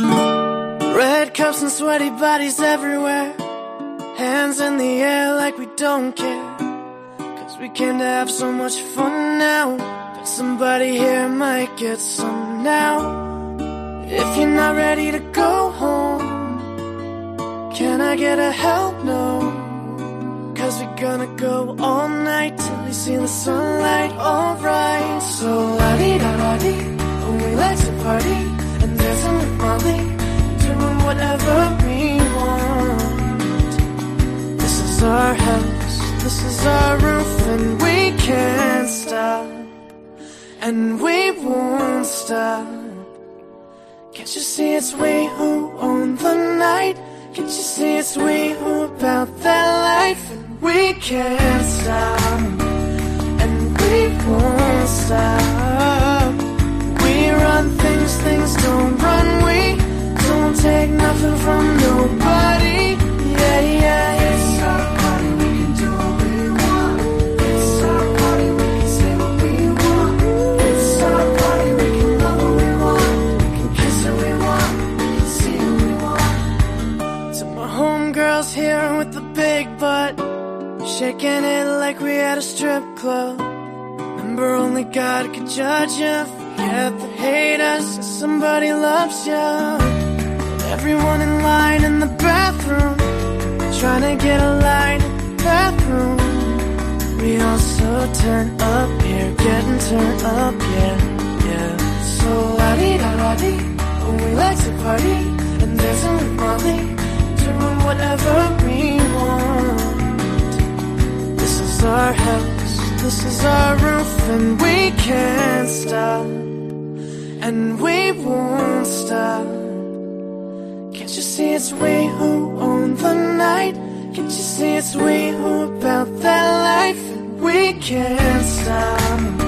Red cups and sweaty bodies everywhere. Hands in the air like we don't care. Cause we came to have so much fun now. But somebody here might get some now. If you're not ready to go home, can I get a help? No. Cause we're gonna go all night till we see the sunlight, alright. So la di da da di, we like to party this is our roof, and we can't stop, and we won't stop. Can't you see it's we who own the night? Can't you see it's we who about that life? And we can't stop, and we won't stop. With the big butt, shaking it like we at a strip club. Remember, only God could judge you. Forget the haters, somebody loves you. Everyone in line in the bathroom, trying to get a line in the bathroom. We also turn up here, getting turned up, yeah, yeah. So la di da da di, oh, we like to party and dancing with Molly, this is our roof, and we can't stop, and we won't stop. Can't you see it's we who own the night? Can't you see it's we who about that life? And we can't stop.